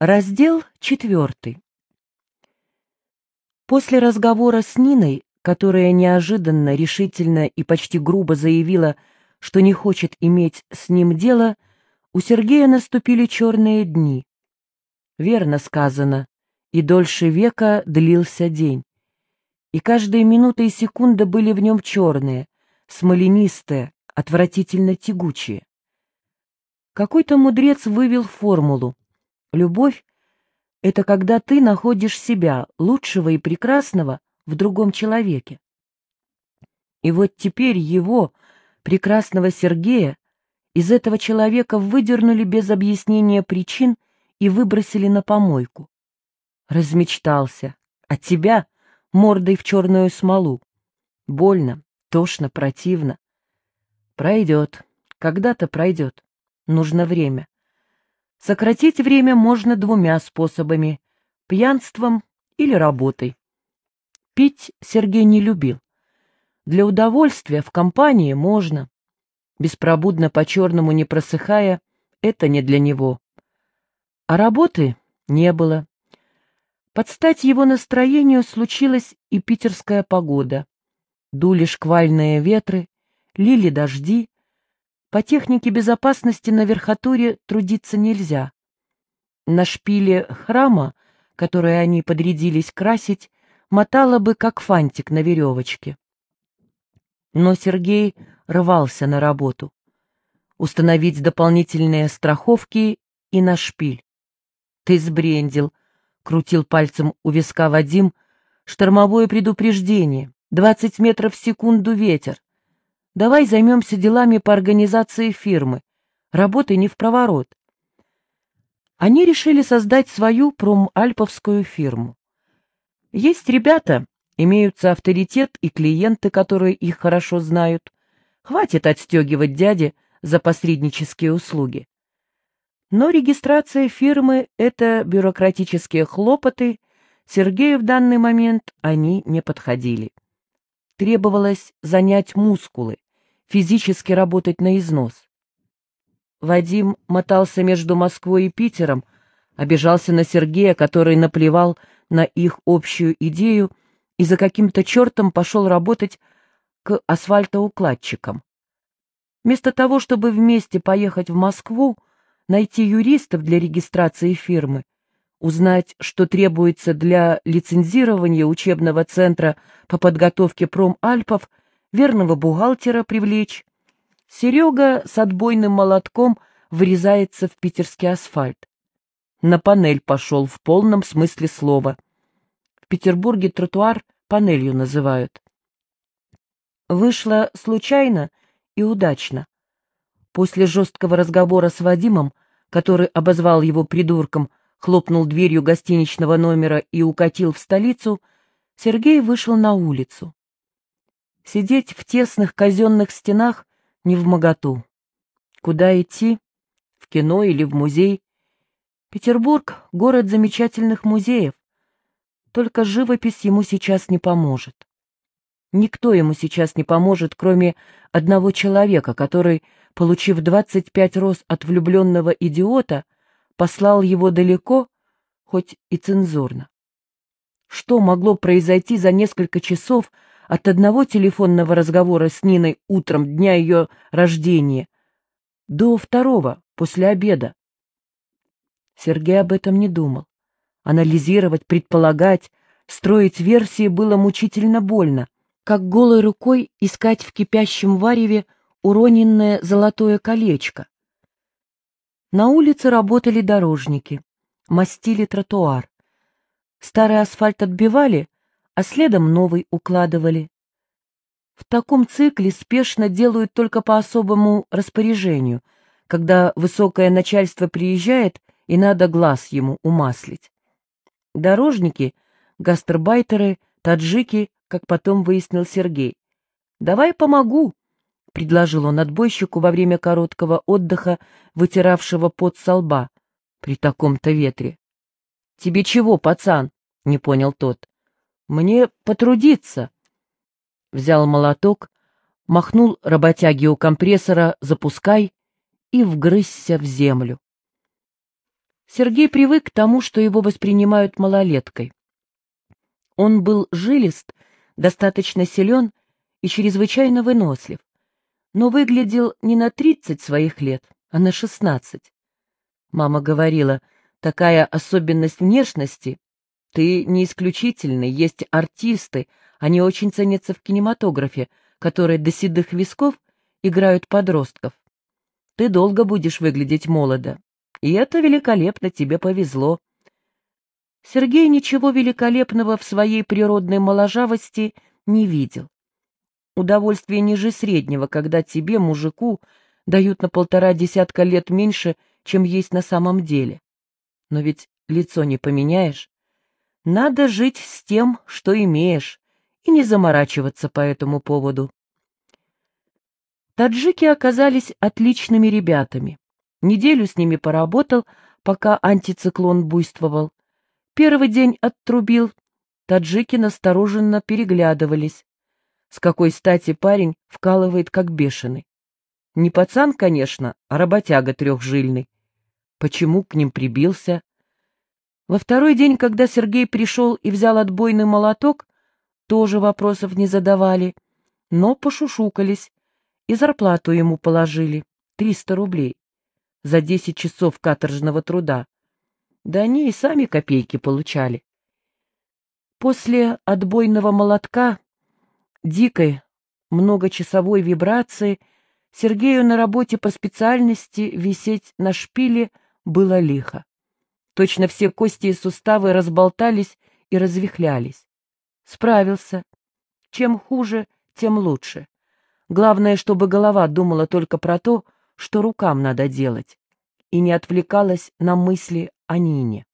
Раздел четвертый. После разговора с Ниной, которая неожиданно, решительно и почти грубо заявила, что не хочет иметь с ним дело, у Сергея наступили черные дни. Верно сказано, и дольше века длился день. И каждая минута и секунда были в нем черные, смоленистые, отвратительно тягучие. Какой-то мудрец вывел формулу Любовь — это когда ты находишь себя, лучшего и прекрасного, в другом человеке. И вот теперь его, прекрасного Сергея, из этого человека выдернули без объяснения причин и выбросили на помойку. Размечтался. А тебя мордой в черную смолу. Больно, тошно, противно. Пройдет. Когда-то пройдет. Нужно время. Сократить время можно двумя способами – пьянством или работой. Пить Сергей не любил. Для удовольствия в компании можно. Беспробудно по-черному не просыхая, это не для него. А работы не было. Под стать его настроению случилась и питерская погода. Дули шквальные ветры, лили дожди, по технике безопасности на верхотуре трудиться нельзя. На шпиле храма, который они подрядились красить, мотало бы, как фантик на веревочке. Но Сергей рвался на работу. Установить дополнительные страховки и на шпиль. «Ты сбрендил», — крутил пальцем у виска Вадим, — «штормовое предупреждение, двадцать метров в секунду ветер. Давай займемся делами по организации фирмы. Работы не в проворот. Они решили создать свою промальповскую фирму. Есть ребята, имеются авторитет и клиенты, которые их хорошо знают. Хватит отстегивать дяде за посреднические услуги. Но регистрация фирмы — это бюрократические хлопоты, Сергею в данный момент они не подходили. Требовалось занять мускулы, физически работать на износ. Вадим мотался между Москвой и Питером, обижался на Сергея, который наплевал на их общую идею и за каким-то чертом пошел работать к асфальтоукладчикам. Вместо того, чтобы вместе поехать в Москву, найти юристов для регистрации фирмы, узнать, что требуется для лицензирования учебного центра по подготовке промальпов верного бухгалтера привлечь. Серега с отбойным молотком врезается в питерский асфальт. На панель пошел в полном смысле слова. В Петербурге тротуар панелью называют. Вышло случайно и удачно. После жесткого разговора с Вадимом, который обозвал его придурком, хлопнул дверью гостиничного номера и укатил в столицу, Сергей вышел на улицу. Сидеть в тесных казенных стенах не в моготу. Куда идти? В кино или в музей? Петербург — город замечательных музеев. Только живопись ему сейчас не поможет. Никто ему сейчас не поможет, кроме одного человека, который, получив 25 роз от влюбленного идиота, послал его далеко, хоть и цензурно. Что могло произойти за несколько часов, от одного телефонного разговора с Ниной утром дня ее рождения до второго, после обеда. Сергей об этом не думал. Анализировать, предполагать, строить версии было мучительно больно, как голой рукой искать в кипящем вареве уроненное золотое колечко. На улице работали дорожники, мастили тротуар. Старый асфальт отбивали, а следом новый укладывали. В таком цикле спешно делают только по особому распоряжению, когда высокое начальство приезжает и надо глаз ему умаслить. Дорожники, гастарбайтеры, таджики, как потом выяснил Сергей. «Давай помогу», — предложил он отбойщику во время короткого отдыха, вытиравшего пот со лба при таком-то ветре. «Тебе чего, пацан?» — не понял тот. Мне потрудиться. Взял молоток, махнул работяги у компрессора «запускай» и вгрызся в землю. Сергей привык к тому, что его воспринимают малолеткой. Он был жилист, достаточно силен и чрезвычайно вынослив, но выглядел не на тридцать своих лет, а на шестнадцать. Мама говорила, такая особенность внешности, ты не исключительный, есть артисты, они очень ценятся в кинематографе, которые до седых висков играют подростков. Ты долго будешь выглядеть молодо, и это великолепно, тебе повезло. Сергей ничего великолепного в своей природной моложавости не видел. Удовольствие ниже среднего, когда тебе, мужику, дают на полтора десятка лет меньше, чем есть на самом деле. Но ведь лицо не поменяешь. Надо жить с тем, что имеешь, и не заморачиваться по этому поводу. Таджики оказались отличными ребятами. Неделю с ними поработал, пока антициклон буйствовал. Первый день оттрубил, таджики настороженно переглядывались. С какой стати парень вкалывает как бешеный? Не пацан, конечно, а работяга трехжильный. Почему к ним прибился? Во второй день, когда Сергей пришел и взял отбойный молоток, тоже вопросов не задавали, но пошушукались и зарплату ему положили — триста рублей за десять часов каторжного труда. Да они и сами копейки получали. После отбойного молотка, дикой, многочасовой вибрации, Сергею на работе по специальности висеть на шпиле было лихо. Точно все кости и суставы разболтались и развихлялись. Справился. Чем хуже, тем лучше. Главное, чтобы голова думала только про то, что рукам надо делать, и не отвлекалась на мысли о Нине.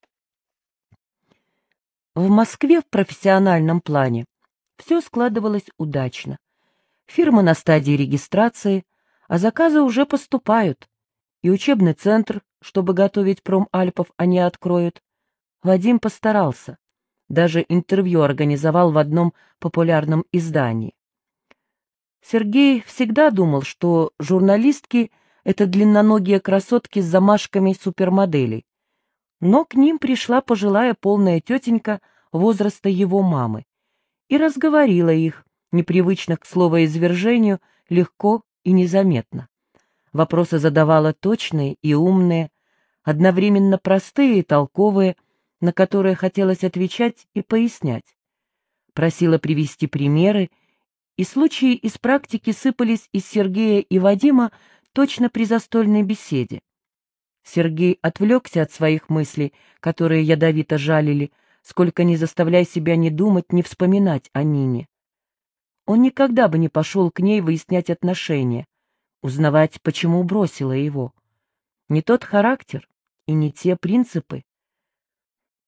В Москве в профессиональном плане все складывалось удачно. Фирма на стадии регистрации, а заказы уже поступают, и учебный центр, чтобы готовить промальпов, они откроют. Вадим постарался. Даже интервью организовал в одном популярном издании. Сергей всегда думал, что журналистки — это длинноногие красотки с замашками супермоделей. Но к ним пришла пожилая полная тетенька возраста его мамы и разговорила их, непривычно к словоизвержению, легко и незаметно. Вопросы задавала точные и умные, одновременно простые и толковые, на которые хотелось отвечать и пояснять. Просила привести примеры, и случаи из практики сыпались из Сергея и Вадима точно при застольной беседе. Сергей отвлекся от своих мыслей, которые ядовито жалили, сколько не заставляя себя ни думать, ни вспоминать о Нине. Он никогда бы не пошел к ней выяснять отношения, узнавать, почему бросила его. Не тот характер и не те принципы.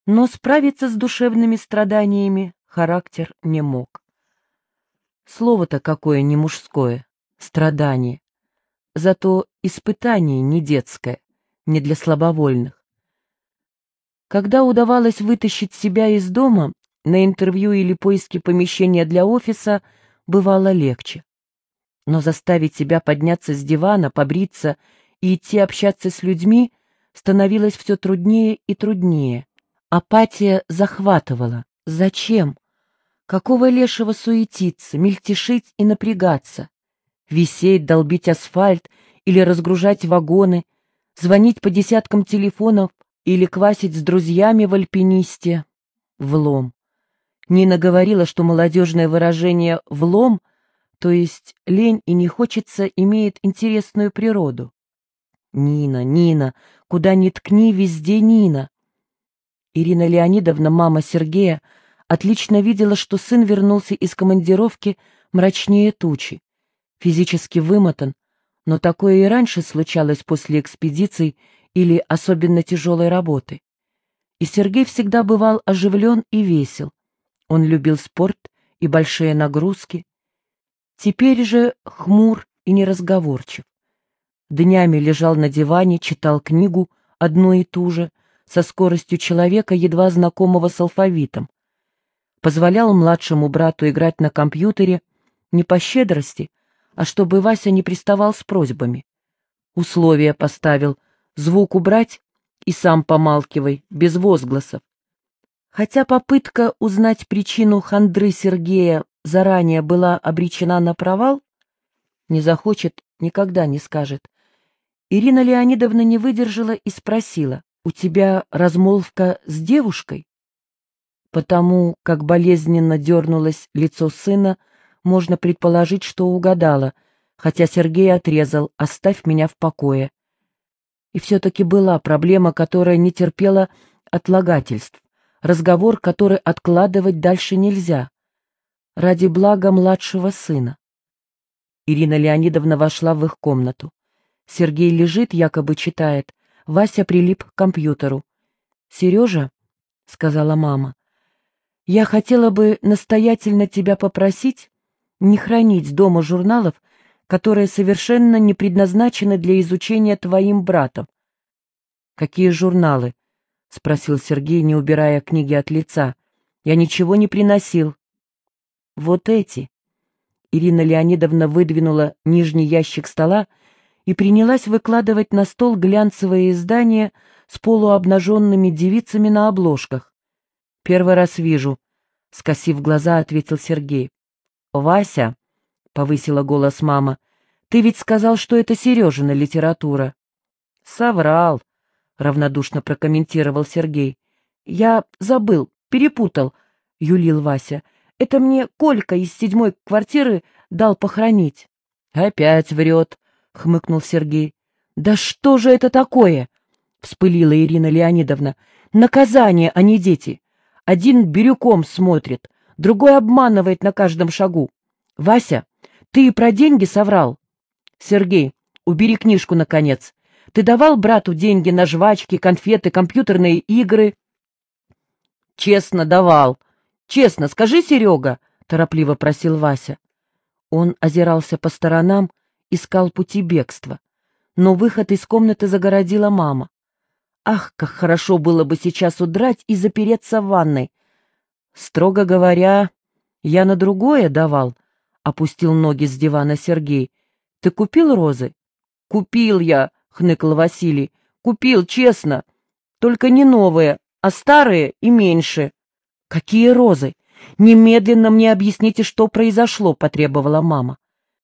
Но справиться с душевными страданиями характер не мог. Слово-то какое не мужское — страдание. Зато испытание не детское, не для слабовольных. Когда удавалось вытащить себя из дома, на интервью или поиски помещения для офиса бывало легче. Но заставить себя подняться с дивана, побриться и идти общаться с людьми становилось все труднее и труднее. Апатия захватывала. Зачем? Какого лешего суетиться, мельтешить и напрягаться? висеть, долбить асфальт или разгружать вагоны, звонить по десяткам телефонов или квасить с друзьями в альпинисте. Влом. Нина говорила, что молодежное выражение «влом», то есть лень и не хочется, имеет интересную природу. Нина, Нина, куда ни ткни, везде Нина. Ирина Леонидовна, мама Сергея, отлично видела, что сын вернулся из командировки мрачнее тучи физически вымотан, но такое и раньше случалось после экспедиций или особенно тяжелой работы. И Сергей всегда бывал оживлен и весел. Он любил спорт и большие нагрузки. Теперь же хмур и неразговорчив. Днями лежал на диване, читал книгу, одну и ту же, со скоростью человека, едва знакомого с алфавитом. Позволял младшему брату играть на компьютере не по щедрости, а чтобы Вася не приставал с просьбами. Условия поставил — звук убрать и сам помалкивай, без возгласов. Хотя попытка узнать причину хандры Сергея заранее была обречена на провал, не захочет, никогда не скажет. Ирина Леонидовна не выдержала и спросила, «У тебя размолвка с девушкой?» Потому, как болезненно дернулось лицо сына, можно предположить, что угадала, хотя Сергей отрезал «оставь меня в покое». И все-таки была проблема, которая не терпела отлагательств, разговор, который откладывать дальше нельзя, ради блага младшего сына. Ирина Леонидовна вошла в их комнату. Сергей лежит, якобы читает. Вася прилип к компьютеру. «Сережа», — сказала мама, — «я хотела бы настоятельно тебя попросить не хранить дома журналов, которые совершенно не предназначены для изучения твоим братом». «Какие журналы?» — спросил Сергей, не убирая книги от лица. «Я ничего не приносил». «Вот эти». Ирина Леонидовна выдвинула нижний ящик стола и принялась выкладывать на стол глянцевые издания с полуобнаженными девицами на обложках. «Первый раз вижу», — скосив глаза, ответил Сергей. «Вася», — повысила голос мама, — «ты ведь сказал, что это Сережина литература». «Соврал», — равнодушно прокомментировал Сергей. «Я забыл, перепутал», — юлил Вася. Это мне Колька из седьмой квартиры дал похоронить. — Опять врет, — хмыкнул Сергей. — Да что же это такое? — вспылила Ирина Леонидовна. — Наказание, а не дети. Один бирюком смотрит, другой обманывает на каждом шагу. Вася, ты про деньги соврал? Сергей, убери книжку, наконец. Ты давал брату деньги на жвачки, конфеты, компьютерные игры? Честно давал, Честно, скажи, Серега, — торопливо просил Вася. Он озирался по сторонам, искал пути бегства. Но выход из комнаты загородила мама. Ах, как хорошо было бы сейчас удрать и запереться в ванной. Строго говоря, я на другое давал, — опустил ноги с дивана Сергей. Ты купил розы? Купил я, — хныкал Василий. Купил, честно. Только не новые, а старые и меньше. «Какие розы? Немедленно мне объясните, что произошло», — потребовала мама.